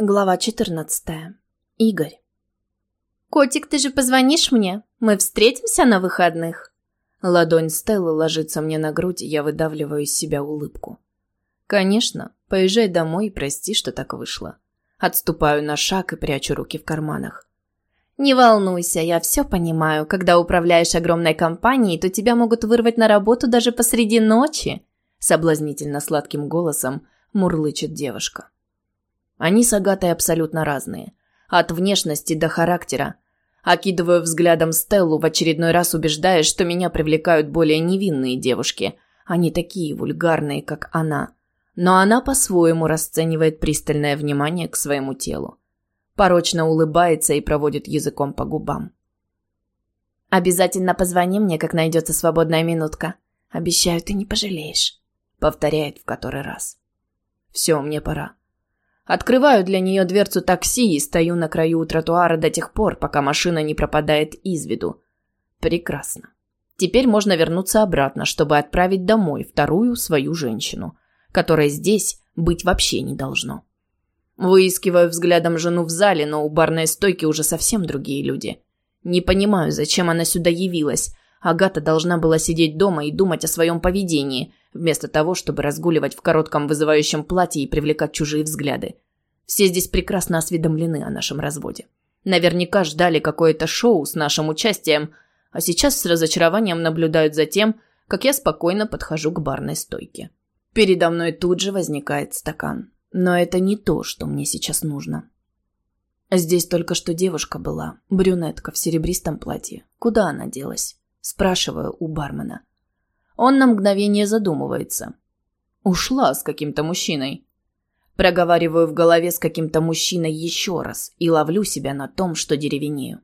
Глава 14. Игорь. «Котик, ты же позвонишь мне? Мы встретимся на выходных?» Ладонь Стеллы ложится мне на грудь, и я выдавливаю из себя улыбку. «Конечно, поезжай домой и прости, что так вышло». Отступаю на шаг и прячу руки в карманах. «Не волнуйся, я все понимаю. Когда управляешь огромной компанией, то тебя могут вырвать на работу даже посреди ночи», соблазнительно сладким голосом мурлычет девушка. Они с Агатой абсолютно разные. От внешности до характера. Окидываю взглядом Стеллу, в очередной раз убеждаясь, что меня привлекают более невинные девушки. Они такие вульгарные, как она. Но она по-своему расценивает пристальное внимание к своему телу. Порочно улыбается и проводит языком по губам. «Обязательно позвони мне, как найдется свободная минутка. Обещаю, ты не пожалеешь», — повторяет в который раз. «Все, мне пора. Открываю для нее дверцу такси и стою на краю тротуара до тех пор, пока машина не пропадает из виду. Прекрасно. Теперь можно вернуться обратно, чтобы отправить домой вторую свою женщину, которая здесь быть вообще не должно. Выискиваю взглядом жену в зале, но у барной стойки уже совсем другие люди. Не понимаю, зачем она сюда явилась. Агата должна была сидеть дома и думать о своем поведении, вместо того, чтобы разгуливать в коротком вызывающем платье и привлекать чужие взгляды. Все здесь прекрасно осведомлены о нашем разводе. Наверняка ждали какое-то шоу с нашим участием, а сейчас с разочарованием наблюдают за тем, как я спокойно подхожу к барной стойке. Передо мной тут же возникает стакан. Но это не то, что мне сейчас нужно. Здесь только что девушка была, брюнетка в серебристом платье. Куда она делась? Спрашиваю у бармена. Он на мгновение задумывается. Ушла с каким-то мужчиной. Проговариваю в голове с каким-то мужчиной еще раз и ловлю себя на том, что деревенею.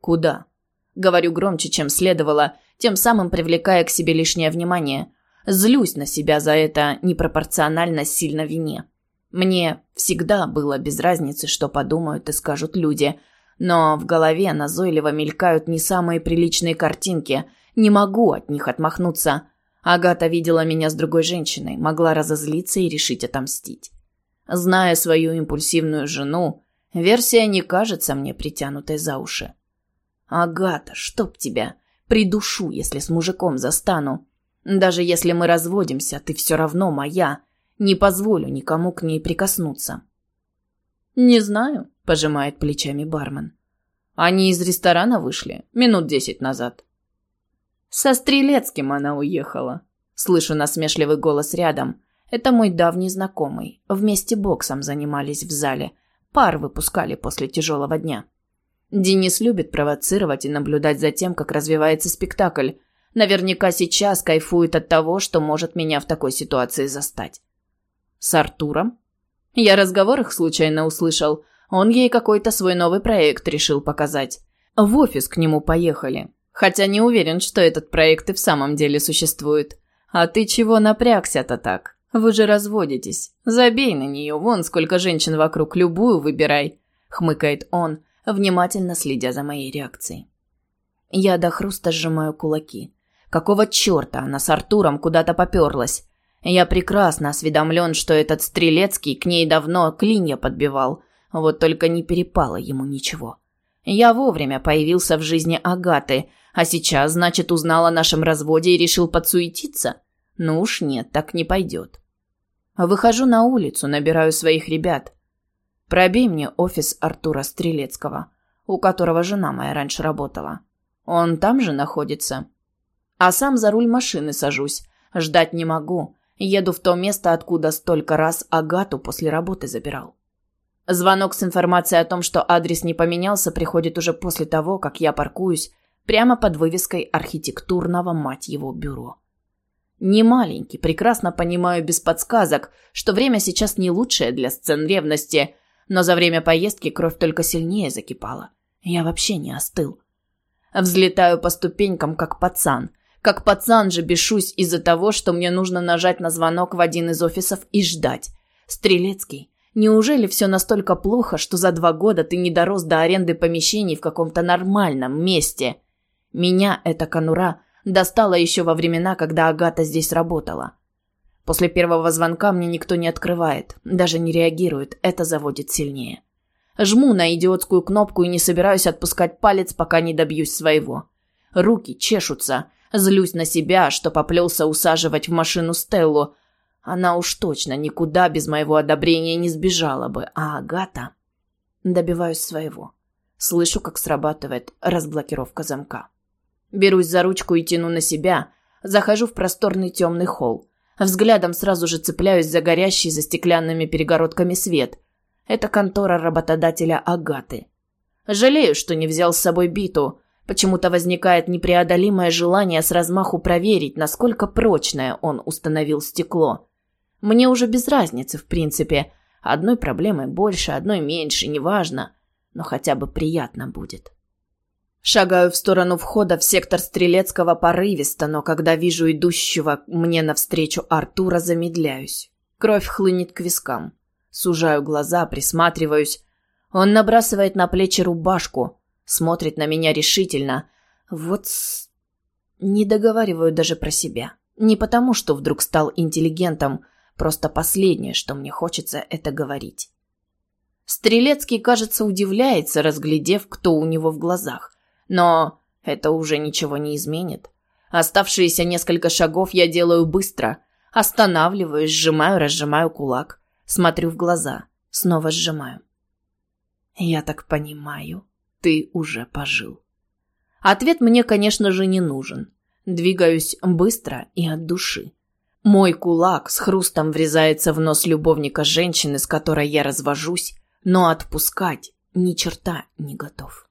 Куда? Говорю громче, чем следовало, тем самым привлекая к себе лишнее внимание. Злюсь на себя за это непропорционально сильно вине. Мне всегда было без разницы, что подумают и скажут люди, но в голове назойливо мелькают не самые приличные картинки – не могу от них отмахнуться. Агата видела меня с другой женщиной, могла разозлиться и решить отомстить. Зная свою импульсивную жену, версия не кажется мне притянутой за уши. «Агата, чтоб тебя! Придушу, если с мужиком застану. Даже если мы разводимся, ты все равно моя. Не позволю никому к ней прикоснуться». «Не знаю», — пожимает плечами бармен. «Они из ресторана вышли минут десять назад. Со Стрелецким она уехала. Слышу насмешливый голос рядом. Это мой давний знакомый. Вместе боксом занимались в зале. Пар выпускали после тяжелого дня. Денис любит провоцировать и наблюдать за тем, как развивается спектакль. Наверняка сейчас кайфует от того, что может меня в такой ситуации застать. С Артуром? Я разговор их случайно услышал. Он ей какой-то свой новый проект решил показать. В офис к нему поехали. Хотя не уверен, что этот проект и в самом деле существует. А ты чего напрягся-то так? Вы же разводитесь. Забей на нее, вон сколько женщин вокруг, любую выбирай. Хмыкает он, внимательно следя за моей реакцией. Я до хруста сжимаю кулаки. Какого черта она с Артуром куда-то поперлась? Я прекрасно осведомлен, что этот Стрелецкий к ней давно клинья подбивал. Вот только не перепало ему ничего. Я вовремя появился в жизни Агаты, а сейчас, значит, узнал о нашем разводе и решил подсуетиться? Ну уж нет, так не пойдет. Выхожу на улицу, набираю своих ребят. Пробей мне офис Артура Стрелецкого, у которого жена моя раньше работала. Он там же находится. А сам за руль машины сажусь. Ждать не могу. Еду в то место, откуда столько раз Агату после работы забирал. Звонок с информацией о том, что адрес не поменялся, приходит уже после того, как я паркуюсь прямо под вывеской архитектурного, мать его, бюро. Не маленький, прекрасно понимаю без подсказок, что время сейчас не лучшее для сцен ревности, но за время поездки кровь только сильнее закипала. Я вообще не остыл. Взлетаю по ступенькам, как пацан. Как пацан же бешусь из-за того, что мне нужно нажать на звонок в один из офисов и ждать. Стрелецкий, неужели все настолько плохо, что за два года ты не дорос до аренды помещений в каком-то нормальном месте? Меня эта конура достала еще во времена, когда Агата здесь работала. После первого звонка мне никто не открывает, даже не реагирует, это заводит сильнее. Жму на идиотскую кнопку и не собираюсь отпускать палец, пока не добьюсь своего. Руки чешутся, злюсь на себя, что поплелся усаживать в машину Стеллу. Она уж точно никуда без моего одобрения не сбежала бы, а Агата... Добиваюсь своего. Слышу, как срабатывает разблокировка замка. Берусь за ручку и тяну на себя. Захожу в просторный темный холл. Взглядом сразу же цепляюсь за горящий за стеклянными перегородками свет. Это контора работодателя Агаты. Жалею, что не взял с собой биту. Почему-то возникает непреодолимое желание с размаху проверить, насколько прочное он установил стекло. Мне уже без разницы, в принципе. Одной проблемой больше, одной меньше, неважно. Но хотя бы приятно будет. Шагаю в сторону входа в сектор Стрелецкого порывисто, но когда вижу идущего мне навстречу Артура, замедляюсь. Кровь хлынет к вискам. Сужаю глаза, присматриваюсь. Он набрасывает на плечи рубашку, смотрит на меня решительно. Вот с... не договариваю даже про себя. Не потому, что вдруг стал интеллигентом, просто последнее, что мне хочется, это говорить. Стрелецкий, кажется, удивляется, разглядев, кто у него в глазах. Но это уже ничего не изменит. Оставшиеся несколько шагов я делаю быстро. Останавливаюсь, сжимаю, разжимаю кулак. Смотрю в глаза. Снова сжимаю. Я так понимаю, ты уже пожил. Ответ мне, конечно же, не нужен. Двигаюсь быстро и от души. Мой кулак с хрустом врезается в нос любовника женщины, с которой я развожусь, но отпускать ни черта не готов.